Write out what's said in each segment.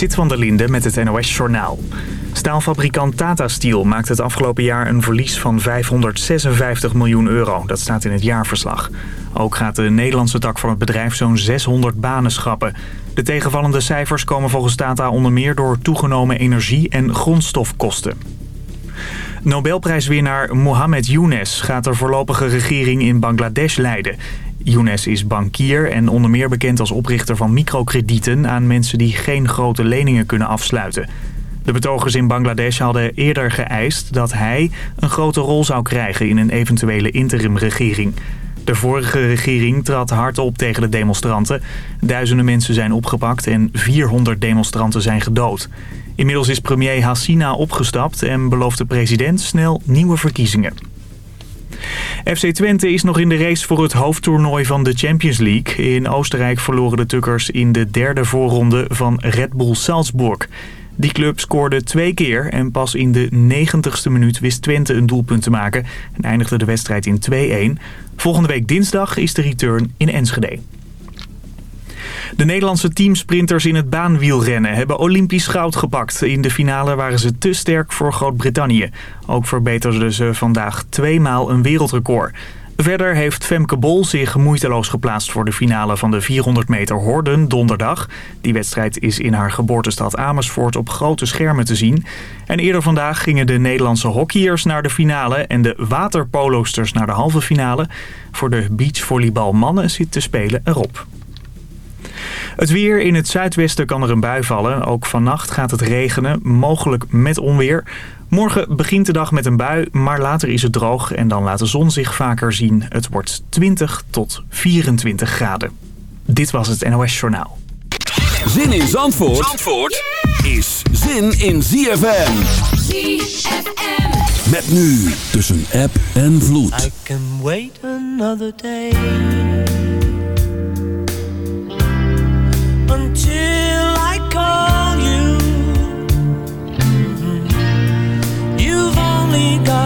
Zit van der Linde met het NOS-journaal. Staalfabrikant Tata Steel maakt het afgelopen jaar een verlies van 556 miljoen euro. Dat staat in het jaarverslag. Ook gaat de Nederlandse tak van het bedrijf zo'n 600 banen schrappen. De tegenvallende cijfers komen volgens Tata onder meer door toegenomen energie- en grondstofkosten. Nobelprijswinnaar Mohamed Younes gaat de voorlopige regering in Bangladesh leiden. Younes is bankier en onder meer bekend als oprichter van microkredieten aan mensen die geen grote leningen kunnen afsluiten. De betogers in Bangladesh hadden eerder geëist dat hij een grote rol zou krijgen in een eventuele interimregering. De vorige regering trad hard op tegen de demonstranten. Duizenden mensen zijn opgepakt en 400 demonstranten zijn gedood. Inmiddels is premier Hassina opgestapt en belooft de president snel nieuwe verkiezingen. FC Twente is nog in de race voor het hoofdtoernooi van de Champions League. In Oostenrijk verloren de Tukkers in de derde voorronde van Red Bull Salzburg. Die club scoorde twee keer en pas in de 90ste minuut wist Twente een doelpunt te maken... en eindigde de wedstrijd in 2-1. Volgende week dinsdag is de return in Enschede. De Nederlandse teamsprinters in het baanwielrennen hebben Olympisch goud gepakt. In de finale waren ze te sterk voor Groot-Brittannië. Ook verbeterden ze vandaag tweemaal een wereldrecord. Verder heeft Femke Bol zich moeiteloos geplaatst voor de finale van de 400 meter horden donderdag. Die wedstrijd is in haar geboortestad Amersfoort op grote schermen te zien. En eerder vandaag gingen de Nederlandse hockeyers naar de finale en de waterpolosters naar de halve finale. Voor de beachvolleybal mannen zit te spelen erop. Het weer in het zuidwesten kan er een bui vallen. Ook vannacht gaat het regenen, mogelijk met onweer. Morgen begint de dag met een bui, maar later is het droog en dan laat de zon zich vaker zien. Het wordt 20 tot 24 graden. Dit was het NOS Journaal. Zin in Zandvoort, Zandvoort is zin in ZFM. ZFM. Met nu tussen app en vloed. I can wait another day.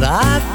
what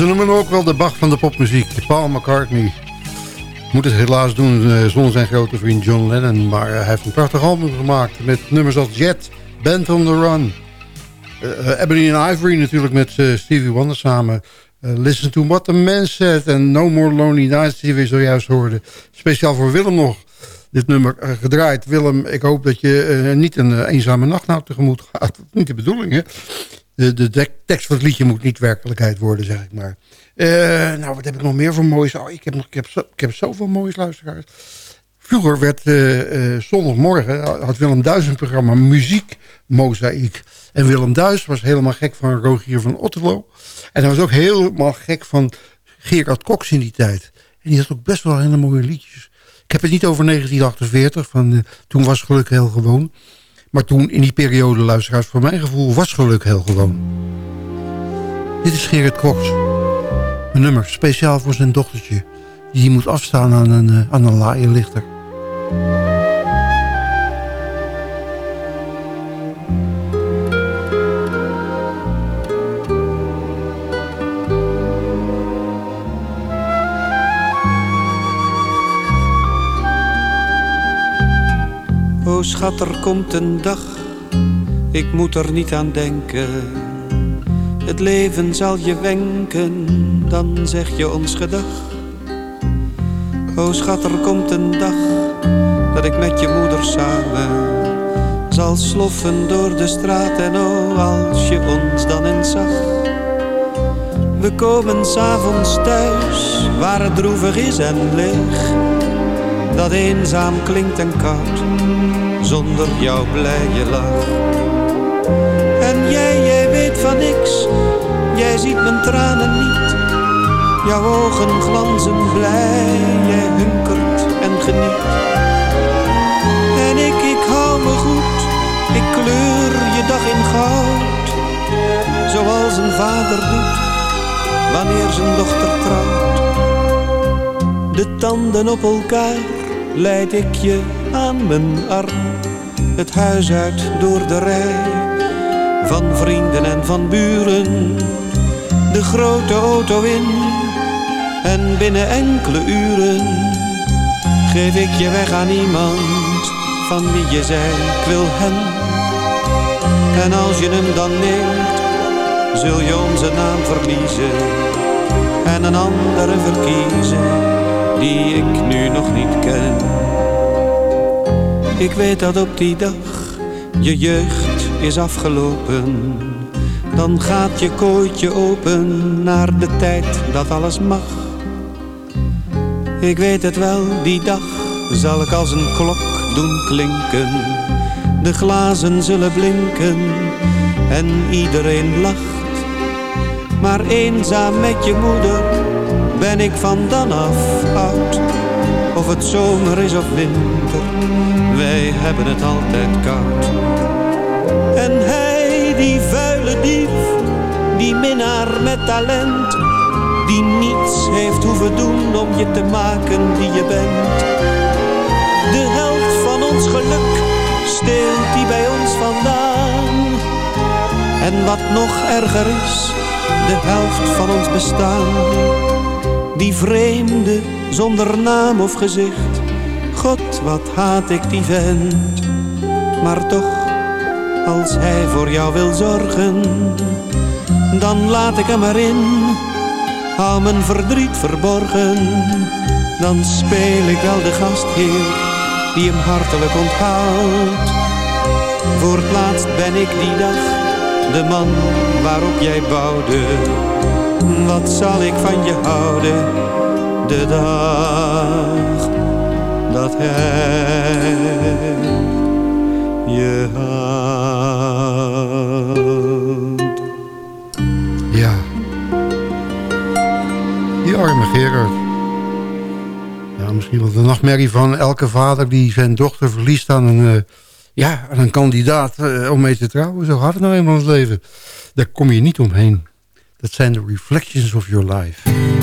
Ze noemen ook wel de Bach van de popmuziek, Paul McCartney. Moet het helaas doen uh, zonder zijn grote vriend John Lennon. Maar uh, hij heeft een prachtig album gemaakt met nummers als Jet, Band on the Run. Uh, Ebony and Ivory natuurlijk met Stevie Wonder samen. Listen to What the Man Said en No More Lonely Nights die we zojuist hoorden. Speciaal voor Willem nog dit nummer gedraaid. Willem, ik hoop dat je niet een eenzame nacht nou tegemoet gaat. Dat is niet de bedoeling, hè? De, de tekst van het liedje moet niet werkelijkheid worden, zeg ik maar. Uh, nou, wat heb ik nog meer voor moois? Oh, ik, heb nog, ik, heb zo, ik heb zoveel moois luisteraars. Vroeger werd uh, uh, zondagmorgen, had Willem Duis een programma Muziek Mozaïek. En Willem Duis was helemaal gek van Rogier van Otterlo. En hij was ook helemaal gek van Gerard Cox in die tijd. En die had ook best wel hele mooie liedjes. Ik heb het niet over 1948, van, toen was geluk heel gewoon. Maar toen in die periode, luisteraars, voor mijn gevoel was geluk heel gewoon. Dit is Gerrit Cox. Een nummer speciaal voor zijn dochtertje. Die moet afstaan aan een, uh, aan een. O schat, er komt een dag, ik moet er niet aan denken. Het leven zal je wenken, dan zeg je ons gedag. O schat, er komt een dag, dat ik met je moeder samen zal sloffen door de straat. En o, als je ons dan eens zag. We komen s'avonds thuis, waar het droevig is en leeg. Dat eenzaam klinkt en koud zonder jouw blije lach. En jij, jij weet van niks, jij ziet mijn tranen niet. Jouw ogen glanzen blij, jij hunkert en geniet. En ik, ik hou me goed, ik kleur je dag in goud. Zoals een vader doet, wanneer zijn dochter trouwt. De tanden op elkaar leid ik je aan mijn arm. Het huis uit door de rij van vrienden en van buren. De grote auto in en binnen enkele uren geef ik je weg aan iemand van wie je zei ik wil hem. En als je hem dan neemt, zul je onze naam verliezen en een andere verkiezen die ik nu nog niet ken. Ik weet dat op die dag je jeugd is afgelopen. Dan gaat je kooitje open naar de tijd dat alles mag. Ik weet het wel, die dag zal ik als een klok doen klinken. De glazen zullen blinken en iedereen lacht. Maar eenzaam met je moeder ben ik van dan af oud. Of het zomer is of winter, wij hebben het altijd koud. En hij, die vuile dief, die minnaar met talent, die niets heeft hoeven doen om je te maken die je bent. De helft van ons geluk steelt die bij ons vandaan. En wat nog erger is, de helft van ons bestaan. Die vreemde zonder naam of gezicht. God, wat haat ik die vent. Maar toch, als hij voor jou wil zorgen, dan laat ik hem erin. Hou mijn verdriet verborgen, dan speel ik wel de gastheer die hem hartelijk onthoudt. Voor het laatst ben ik die dag de man waarop jij bouwde. Wat zal ik van je houden? de dag dat hij je had. Ja, die arme Gerard. Ja, misschien wel de nachtmerrie van elke vader die zijn dochter verliest aan een, uh, ja, aan een kandidaat uh, om mee te trouwen. Zo gaat het nou eenmaal in het leven. Daar kom je niet omheen. Dat zijn de reflections of your life.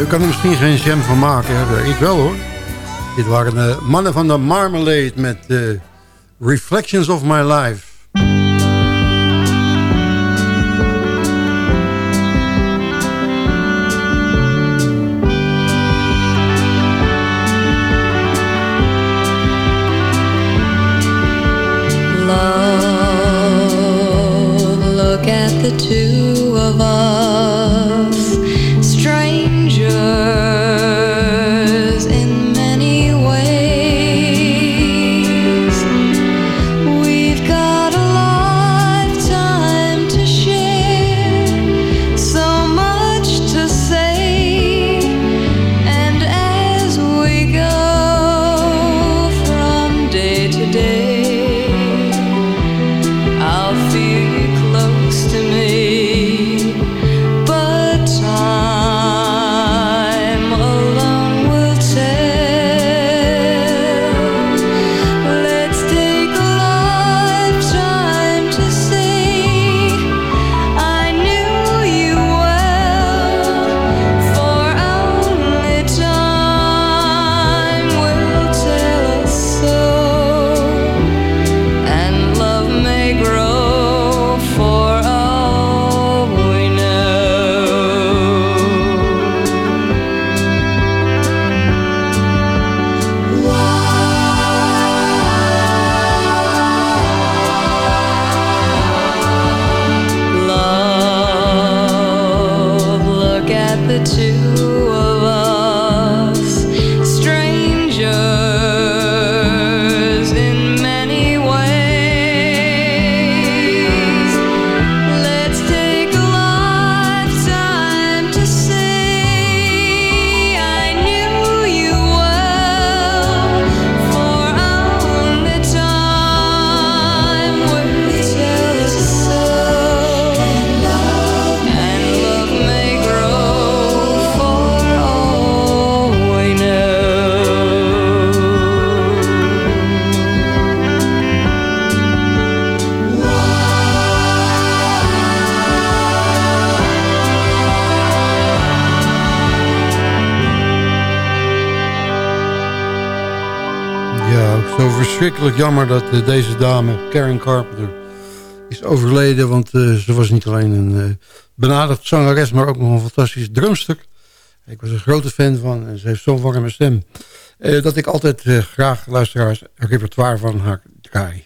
U kan er misschien geen jam van maken. Ik wel hoor. Dit waren de mannen van de Marmalade met uh, Reflections of My Life. Love, look at the two verschrikkelijk jammer dat uh, deze dame, Karen Carpenter, is overleden. Want uh, ze was niet alleen een uh, benaderd zangeres, maar ook nog een fantastisch drumster. Ik was een grote fan van en ze heeft zo'n warme stem. dat ik altijd graag luisteraars een repertoire van haar draai.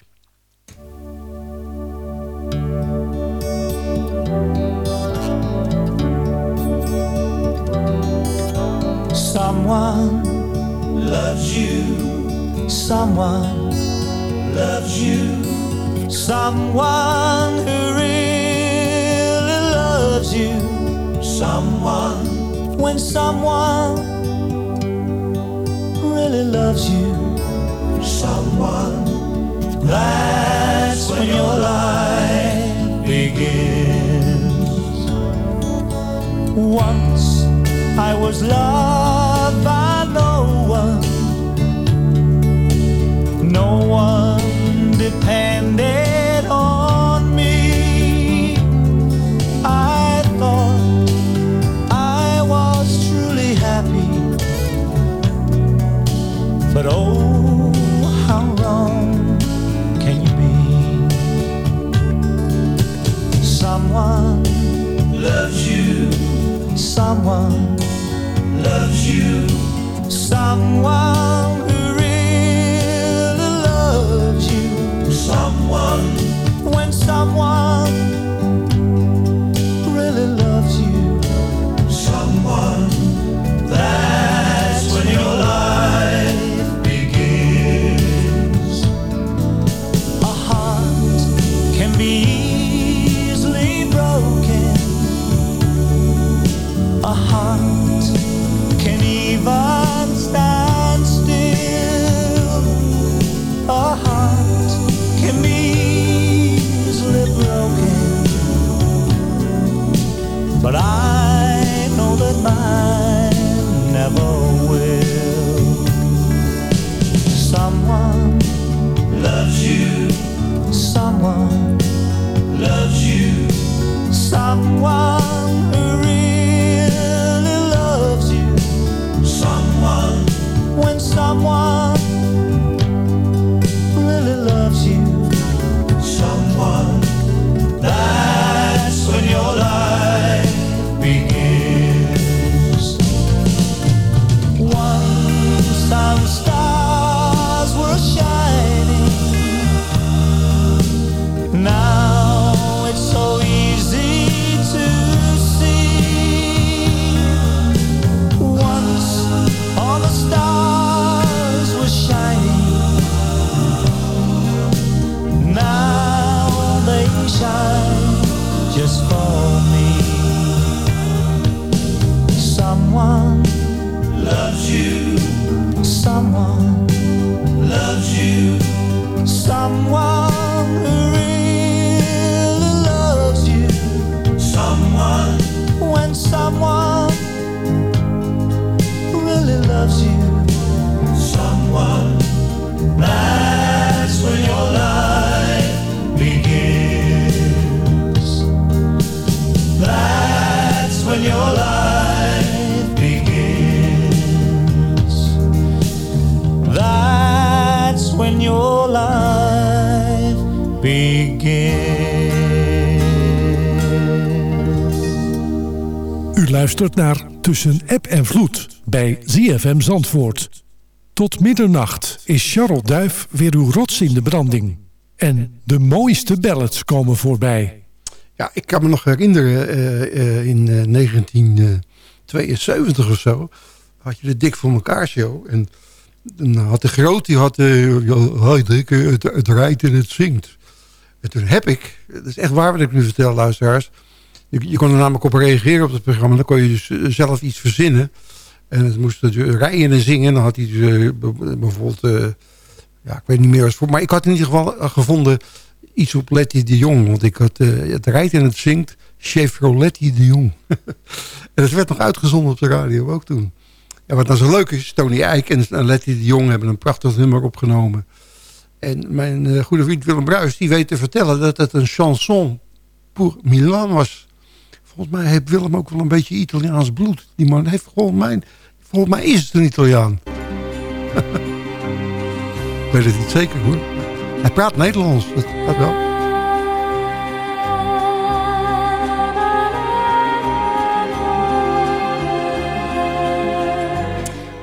Someone loves you someone loves you, someone who really loves you, someone. When someone really loves you, someone. That's when your life begins. Once I was loved by no one. No one depended on me. I thought I was truly happy, just for me. Someone loves you. Someone loves you. Someone. Luistert naar Tussen App en Vloed bij ZFM Zandvoort. Tot middernacht is Charles Duif weer uw rots in de branding. En de mooiste ballads komen voorbij. Ja, ik kan me nog herinneren, eh, eh, in eh, 1972 of zo... had je de Dik voor elkaar show. En dan had de groot, die had... eh Dick, het, het rijdt en het zingt. En toen heb ik, dat is echt waar wat ik nu vertel, luisteraars... Je, kon er namelijk op reageren op het programma. Dan kon je dus eh, zelf iets verzinnen. En het moest rijden en zingen. En dan had hij dus, eh, bijvoorbeeld... eh, ja, ik weet niet meer wat voor... Maar ik had in ieder geval gevonden iets op Letty de Jong. Want ik had eh, het rijdt en het zingt Chevroletty de Jong. en het werd nog uitgezonden op de radio ook toen. En wat dan zo leuk is, Tony Eijk en Letty de Jong hebben een prachtig nummer opgenomen. En mijn goede vriend Willem Bruis, die weet te vertellen dat het een chanson pour Milan was. Volgens mij heeft Willem ook wel een beetje Italiaans bloed. Die man heeft volgens mij, volgens mij is het een Italiaan. ik weet het niet zeker hoor. Hij praat Nederlands, dat, dat wel.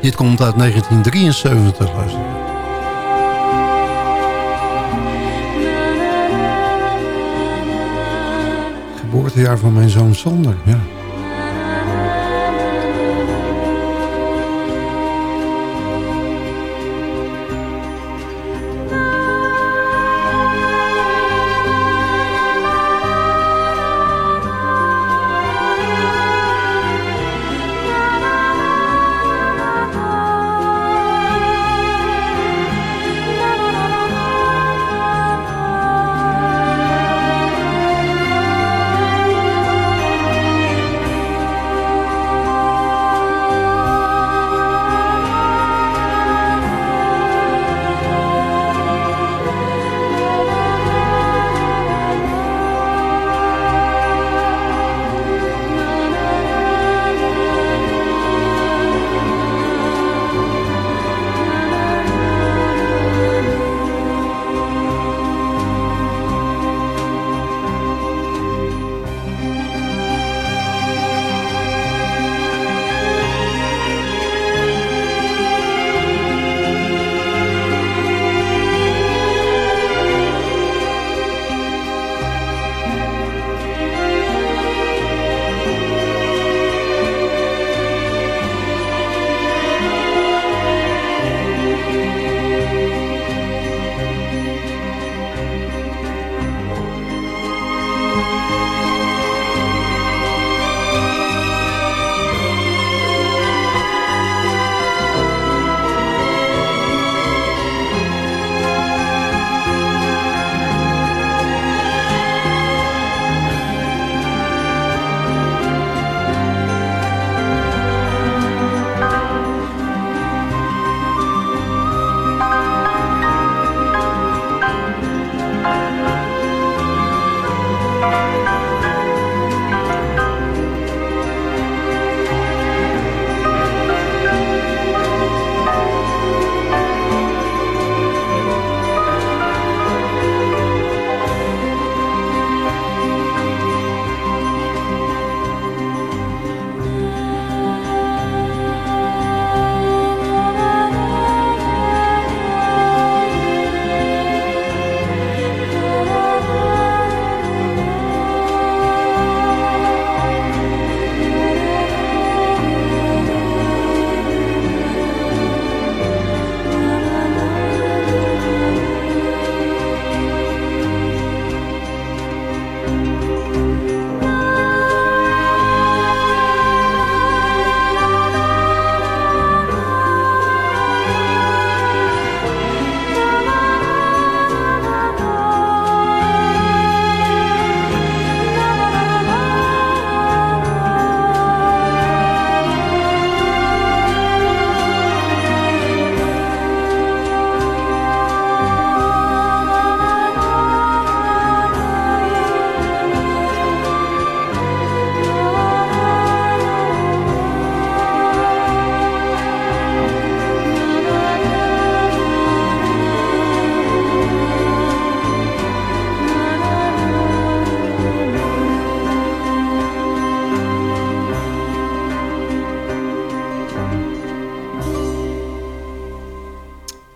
Dit komt uit 1973, luister. Geboortejaar van mijn zoon Sander, ja.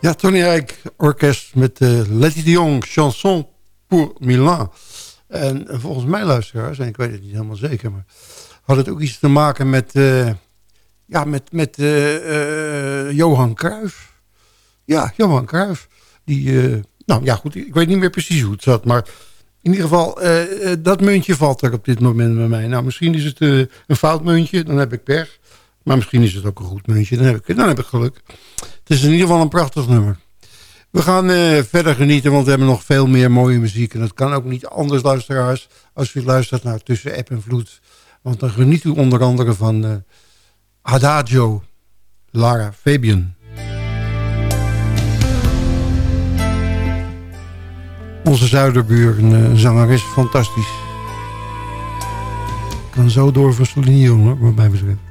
Ja, Tony Rijk Orkest met uh, Letty de Jong, Chanson pour Milan. En volgens mij luisteraars, en ik weet het niet helemaal zeker... maar had het ook iets te maken met, uh, ja, met, met uh, Johan Cruijff. Ja, Johan Cruijff. Die, nou ja, goed, ik weet niet meer precies hoe het zat... maar in ieder geval, dat muntje valt er op dit moment bij mij. Nou, misschien is het een fout muntje, dan heb ik pech. Maar misschien is het ook een goed muntje, dan heb ik, dan heb ik geluk. Het is in ieder geval een prachtig nummer. We gaan uh, verder genieten, want we hebben nog veel meer mooie muziek. En dat kan ook niet anders, luisteraars, als u luistert naar Tussen App en Vloed. Want dan geniet u onder andere van uh, Lara Fabian. Onze zuiderbuur, een uh, zangeres, fantastisch. Kan zo door van Celine hoor, wat mij betreft.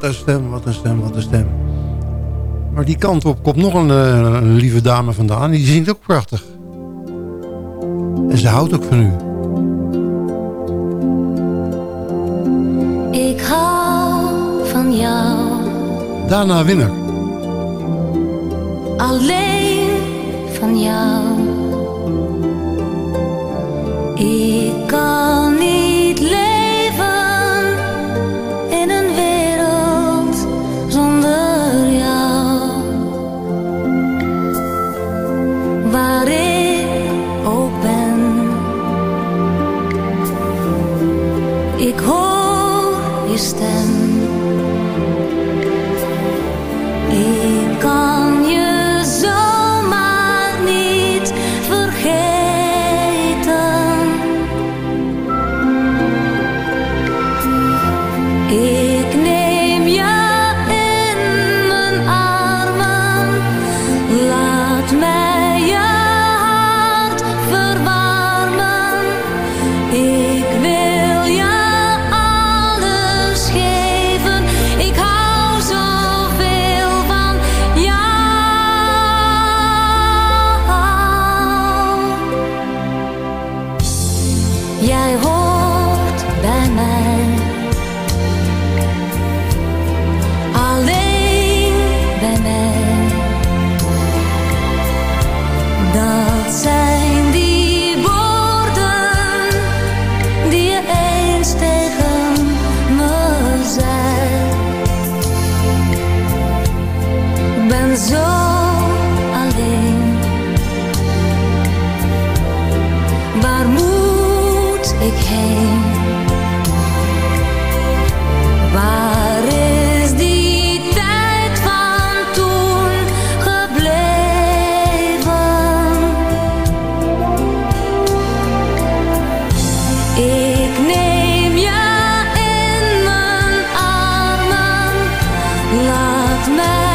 wat een stem, wat een stem, wat een stem. Maar die kant op komt nog eh, een, lieve dame vandaan. Die zingt ook prachtig. En ze houdt ook van u. Ik hou van jou. Daarna winnaar. Alleen van jou. Ik Laat mij.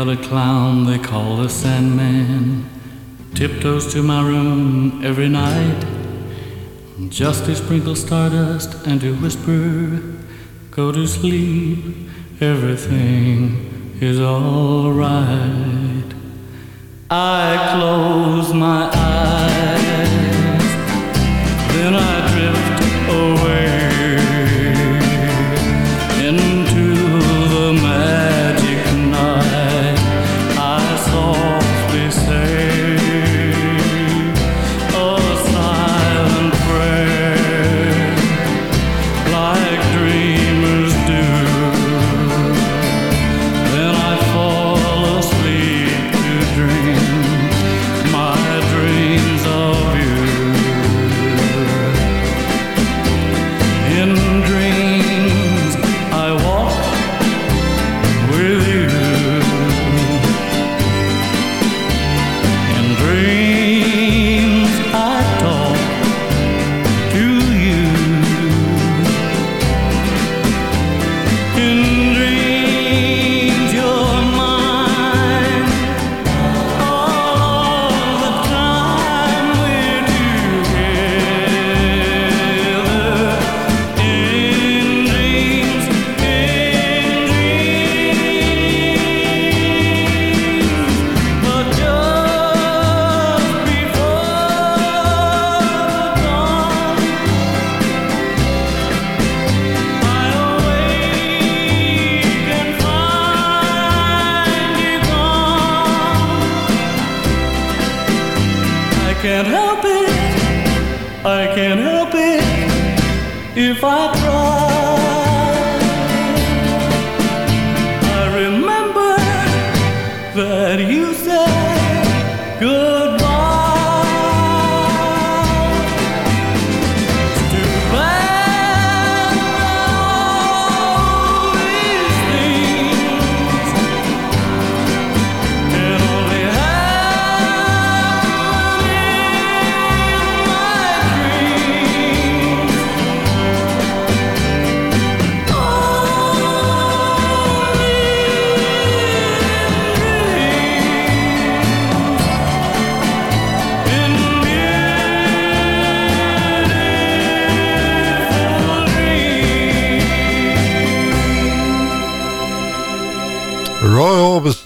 colored clown they call the Sandman tiptoes to my room every night just to sprinkle stardust and to whisper, Go to sleep, everything is alright. I close my eyes.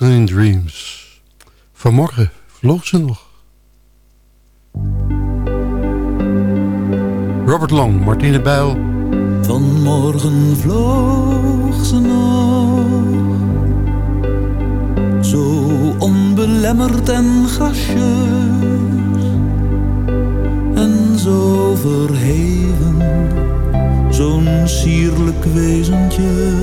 In Dreams. Vanmorgen vloog ze nog. Robert Long, Martine Bijl. Vanmorgen vloog ze nog Zo onbelemmerd en gracieus En zo verheven Zo'n sierlijk wezentje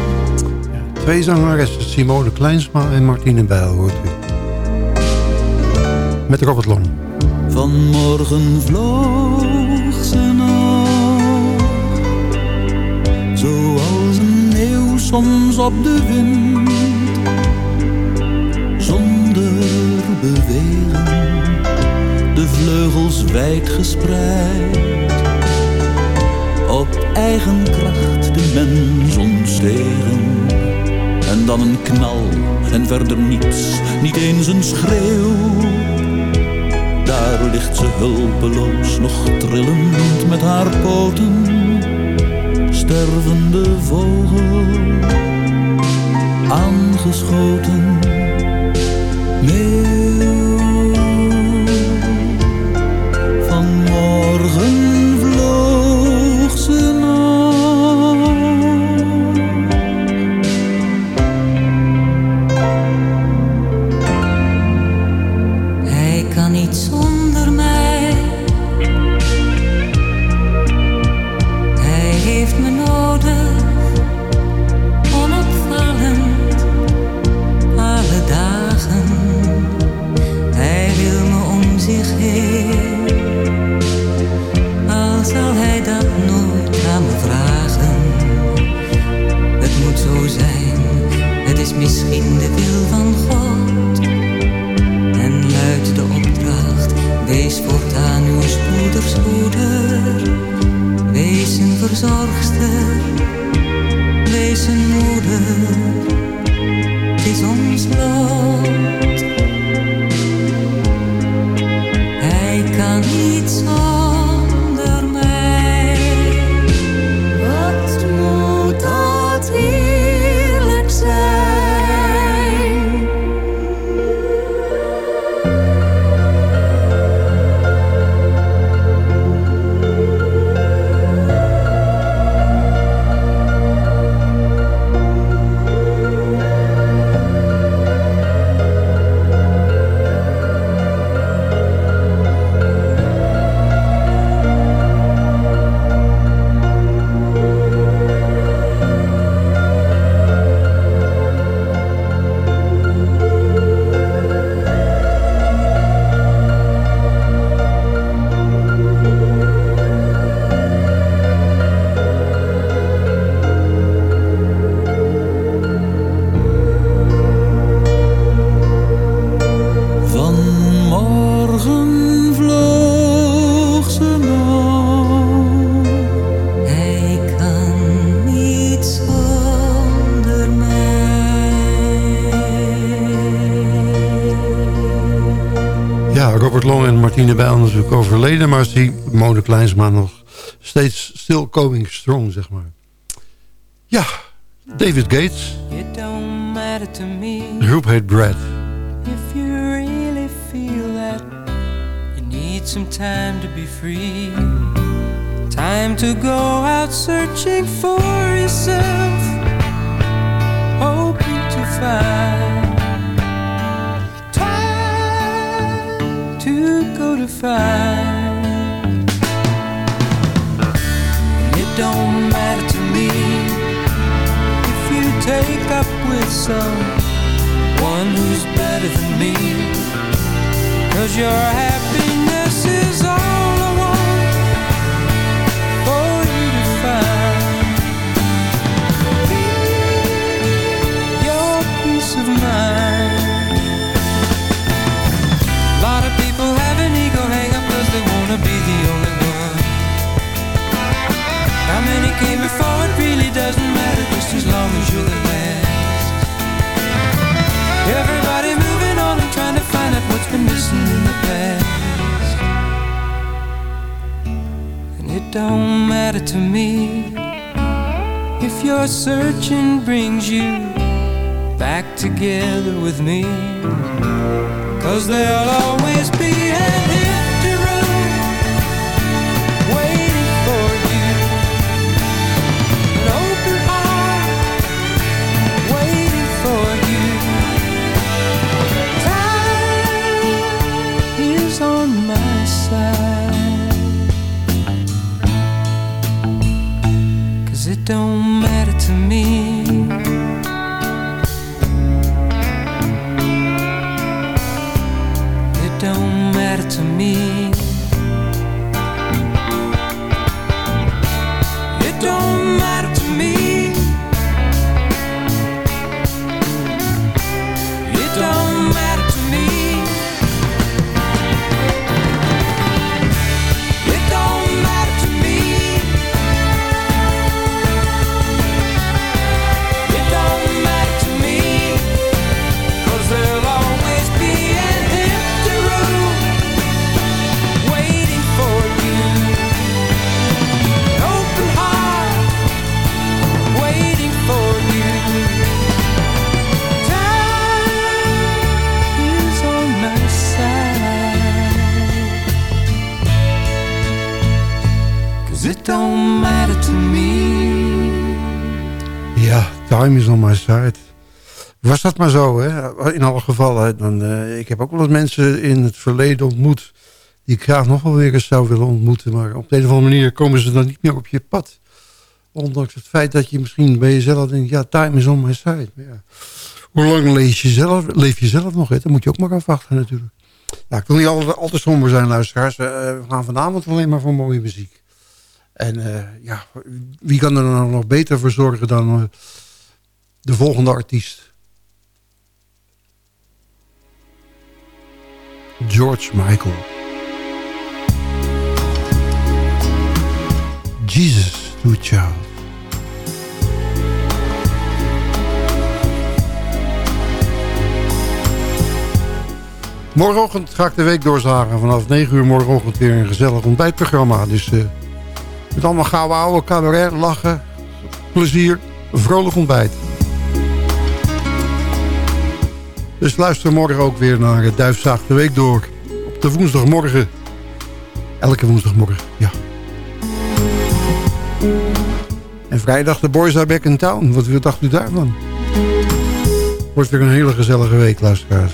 Twee zangeressen, Simone Kleinsma en Martine Bijl, hoort u. Met Robert Long. Vanmorgen vloog ze nog, zoals een eeuw soms op de wind, zonder bewegen, de vleugels wijd gespreid, op eigen kracht de mens ontstegen. En dan een knal en verder niets, niet eens een schreeuw. Daar ligt ze hulpeloos, nog trillend met haar poten. Stervende vogel, aangeschoten. Leeuw, Long en Martine Bijl natuurlijk overleden. Maar zie Mode Kleinsma nog steeds still going strong, zeg maar. Ja, David Gates. It don't matter to me. De groep heet Brad. If you really feel that you need some time to be free. Time to go out searching for yourself. Hoping to find And it don't matter to me if you take up with someone who's better than me. Cause your happiness wanna be the only one. How many came before it really doesn't matter just as long as you're the last. Everybody moving on and trying to find out what's been missing in the past. And it don't matter to me if your searching brings you back together with me. Cause there'll always be Was dat maar zo, hè? In alle gevallen. Dan, eh, ik heb ook wel eens mensen in het verleden ontmoet... die ik graag nog wel weer eens zou willen ontmoeten. Maar op de een of andere manier komen ze dan niet meer op je pad. Ondanks het feit dat je misschien bij jezelf denkt... ja, time is on my side. Hoe lang leef je, zelf, leef je zelf nog? Hè? Moet je ook maar afwachten natuurlijk. Ja, ik wil niet altijd, altijd somber zijn, luisteraars. Eh, we gaan vanavond alleen maar voor mooie muziek. En eh, ja, wie kan er nou nog beter voor zorgen dan de volgende artiest? George Michael. Jesus to Child. Morgenochtend ga ik de week doorzagen. Vanaf 9 uur morgenochtend weer een gezellig ontbijtprogramma. Dus eh, met allemaal gouden oude cabaret, lachen, plezier, vrolijk ontbijt. Dus luister morgen ook weer naar het Duifzaag de Week door. Op de woensdagmorgen. Elke woensdagmorgen, ja. En vrijdag de Boys Are Back in Town. Wat dacht u daarvan? Wordt weer een hele gezellige week, luisteraars.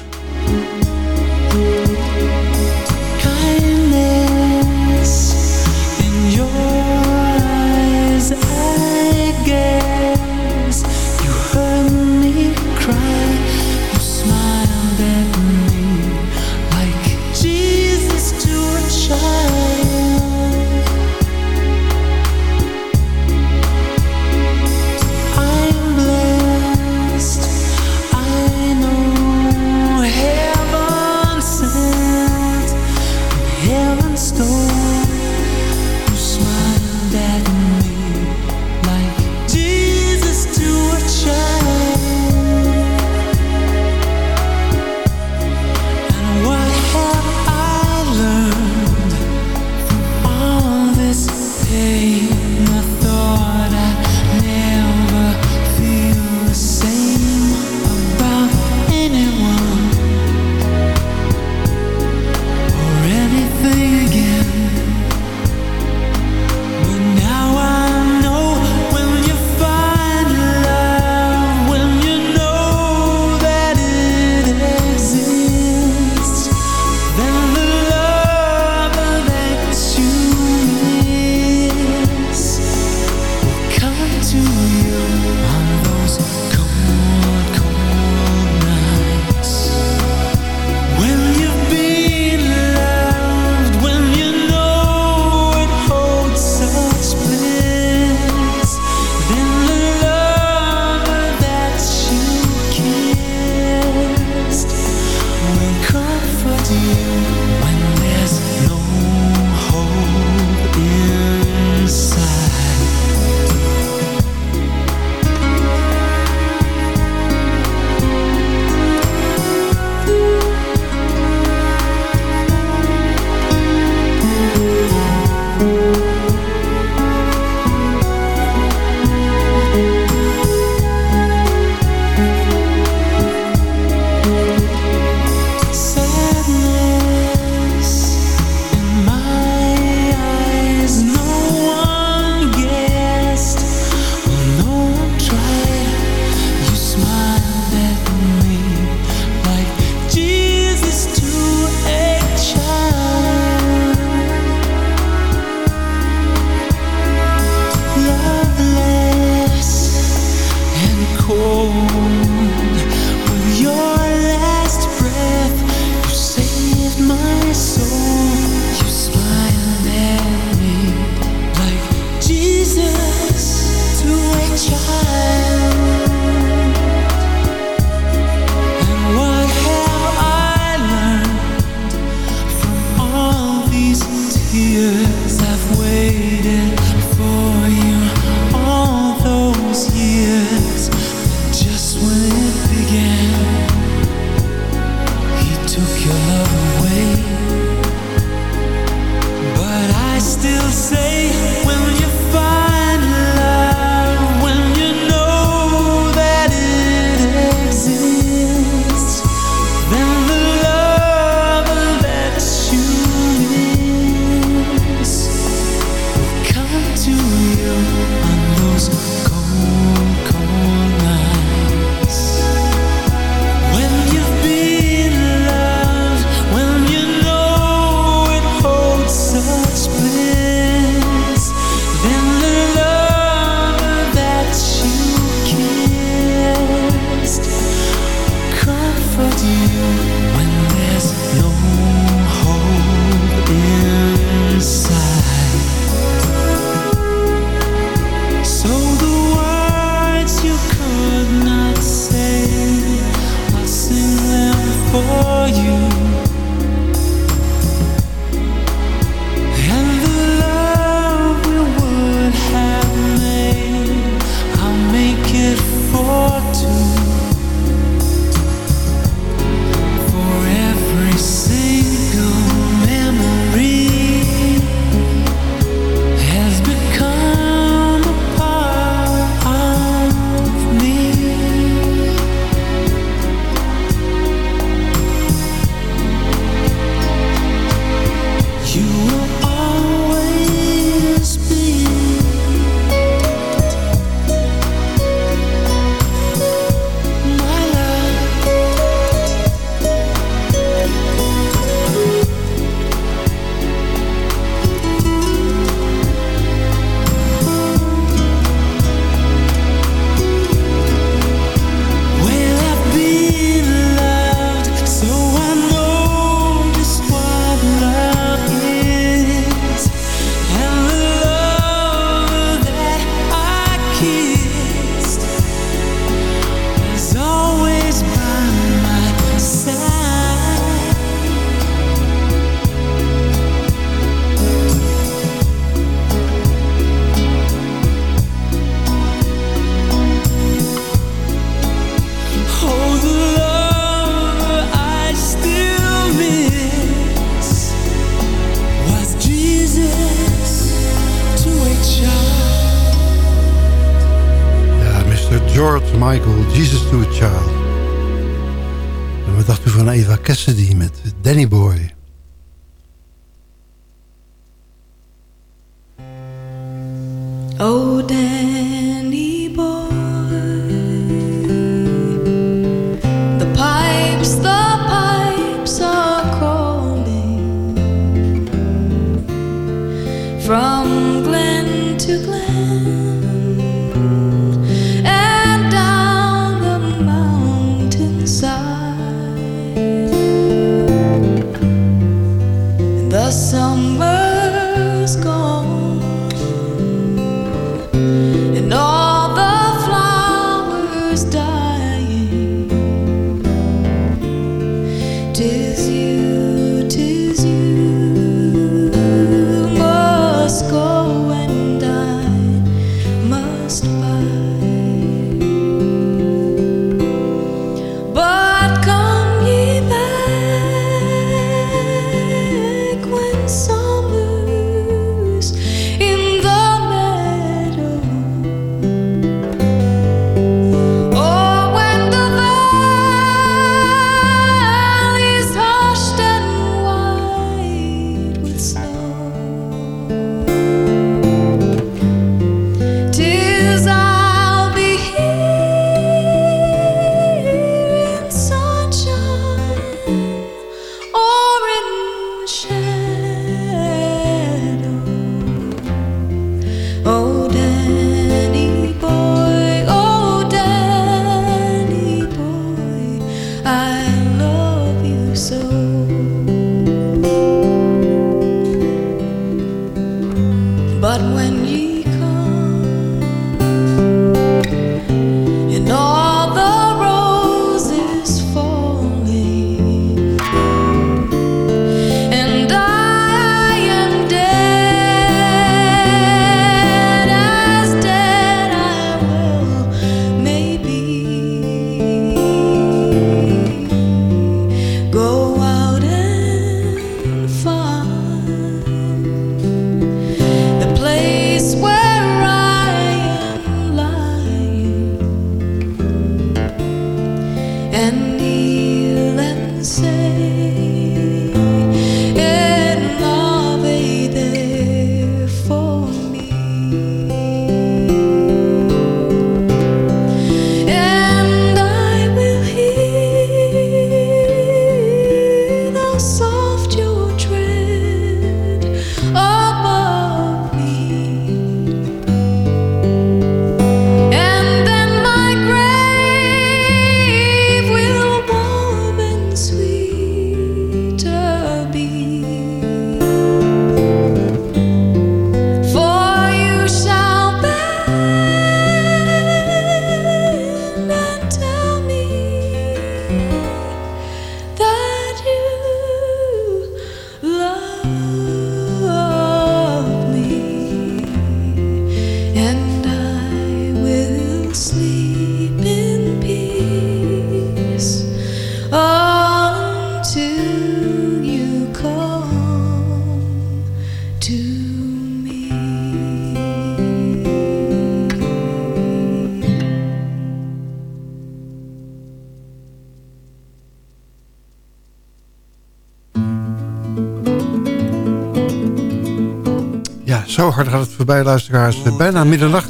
Zo hard gaat het voorbij, luisteraars. Bijna middernacht.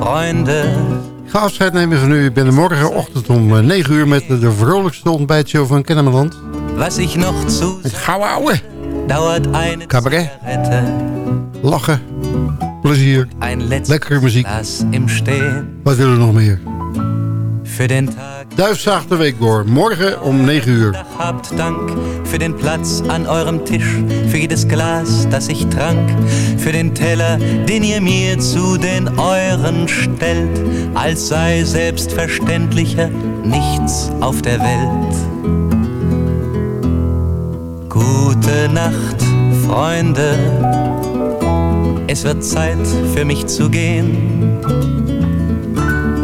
Vrienden. Ik ga afscheid nemen van u. Ik ben morgenochtend om 9 eh, uur met de vrolijkste ontbijtshow van Kennemerland. Was ik nog zo... Met gouden ouwe. Dauert een Cabaret. Lachen. Plezier. Lekkere muziek. Wat willen we nog meer? Für den. Duifzaag de week door. Morgen om 9 uur. Habt Dank für den Platz an eurem Tisch, für jedes Glas, das ich trank, für den Teller, den ihr mir zu den euren stellt, als sei selbstverständlicher nichts auf der Welt. Gute Nacht, Freunde. Es wird Zeit für mich zu gehen.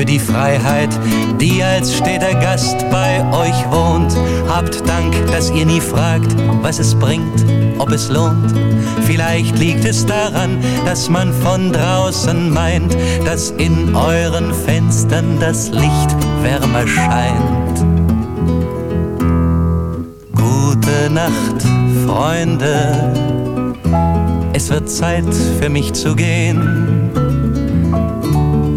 für die Freiheit, die als steter Gast bei euch wohnt. Habt Dank, dass ihr nie fragt, was es bringt, ob es lohnt. Vielleicht liegt es daran, dass man von draußen meint, dass in euren Fenstern das Licht wärmer scheint. Gute Nacht, Freunde. Es wird Zeit für mich zu gehen.